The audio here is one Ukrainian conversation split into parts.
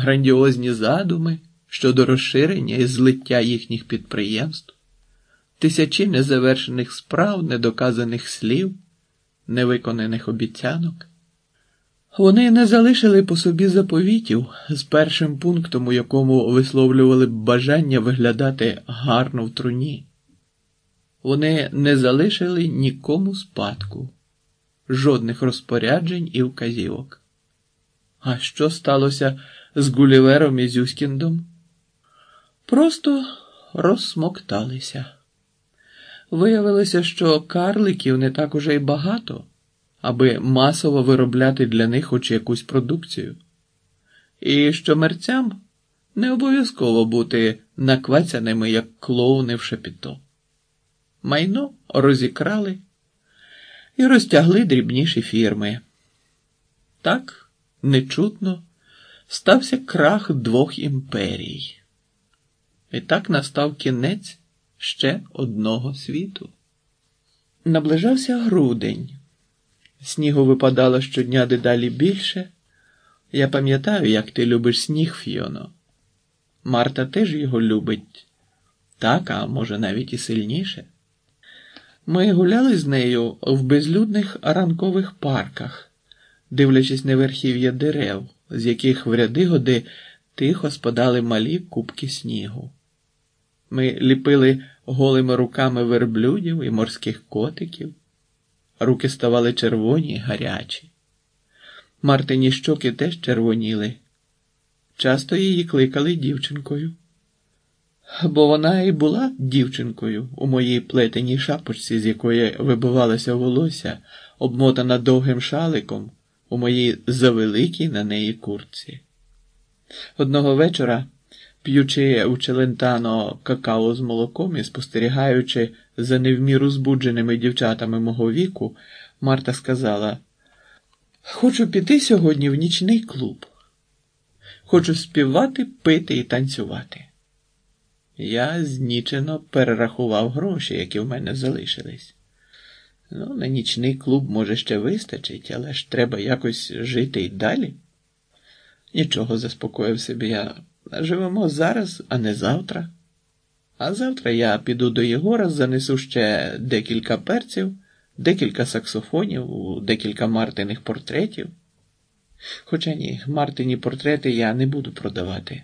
грандіозні задуми щодо розширення і злиття їхніх підприємств, тисячі незавершених справ, недоказаних слів, невиконаних обіцянок. Вони не залишили по собі заповітів з першим пунктом, у якому висловлювали бажання виглядати гарно в труні. Вони не залишили нікому спадку, жодних розпоряджень і вказівок. А що сталося з Гулівером і Зюскіндом? Просто розсмокталися. Виявилося, що карликів не так уже й багато, аби масово виробляти для них хоч якусь продукцію. І що мерцям не обов'язково бути наквацяними, як клоуни в шепіто. Майно розікрали і розтягли дрібніші фірми. Так нечутно стався крах двох імперій. І так настав кінець ще одного світу. Наближався грудень. Снігу випадало щодня дедалі більше. Я пам'ятаю, як ти любиш сніг, Фіоно. Марта теж його любить, так, а може, навіть і сильніше. Ми гуляли з нею в безлюдних ранкових парках, дивлячись на верхів'я дерев, з яких в ряди годи тихо спадали малі кубки снігу. Ми ліпили голими руками верблюдів і морських котиків. Руки ставали червоні й гарячі. Мартині щоки теж червоніли. Часто її кликали дівчинкою. Бо вона і була дівчинкою у моїй плетеній шапочці, з якої вибивалося волосся, обмотана довгим шаликом у моїй завеликій на неї куртці. Одного вечора, п'ючи у челентано какао з молоком і спостерігаючи за невміру збудженими дівчатами мого віку, Марта сказала: Хочу піти сьогодні в нічний клуб. Хочу співати, пити і танцювати. Я знічено перерахував гроші, які в мене залишились. Ну, на нічний клуб, може, ще вистачить, але ж треба якось жити й далі. Нічого заспокоїв собі я. Живемо зараз, а не завтра. А завтра я піду до Єгора, занесу ще декілька перців, декілька саксофонів, декілька Мартиних портретів. Хоча ні, Мартині портрети я не буду продавати.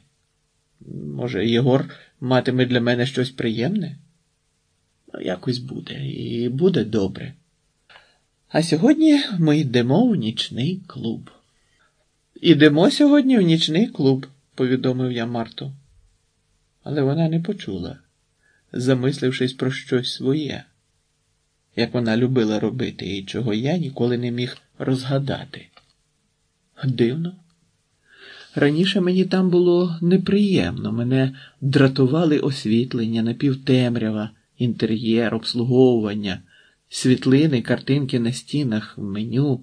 Може, Єгор матиме для мене щось приємне? Якось буде, і буде добре. А сьогодні ми йдемо в нічний клуб. Ідемо сьогодні в нічний клуб, повідомив я Марту. Але вона не почула, замислившись про щось своє, як вона любила робити і чого я ніколи не міг розгадати. Дивно. Раніше мені там було неприємно, мене дратували освітлення, напівтемрява, інтер'єр, обслуговування, світлини, картинки на стінах, меню,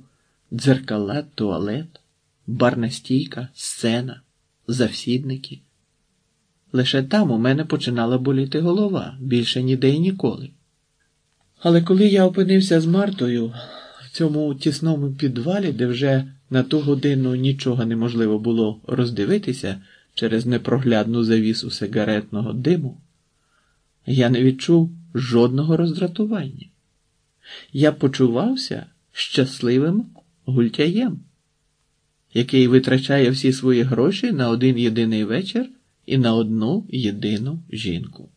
дзеркала, туалет, барна стійка, сцена, завсідники. Лише там у мене починала боліти голова більше ніде й ніколи. Але коли я опинився з Мартою в цьому тісному підвалі, де вже на ту годину нічого неможливо було роздивитися через непроглядну завісу сигаретного диму, я не відчув жодного роздратування. Я почувався щасливим гультяєм, який витрачає всі свої гроші на один єдиний вечір і на одну єдину жінку.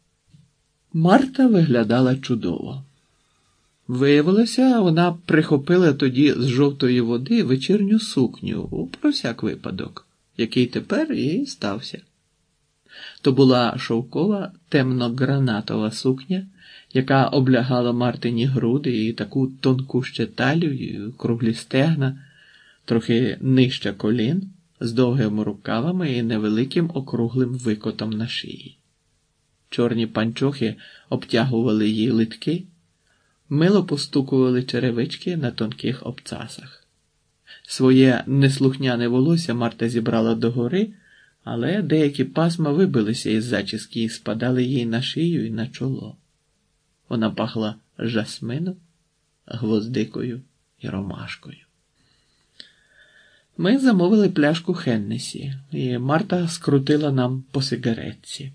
Марта виглядала чудово. Виявилося, вона прихопила тоді з жовтої води вечірню сукню про всяк випадок, який тепер і стався. То була шовкова темно-гранатова сукня, яка облягала Мартині груди і таку тонку ще талію, круглі стегна, трохи нижче колін, з довгими рукавами і невеликим округлим викотом на шиї. Чорні панчохи обтягували її литки мило постукували черевички на тонких обцасах. Своє неслухняне волосся Марта зібрала догори, але деякі пасма вибилися із зачіски і спадали їй на шию і на чоло. Вона пахла жасмином, гвоздикою і ромашкою. Ми замовили пляшку Хеннесі, і Марта скрутила нам по сигаретці.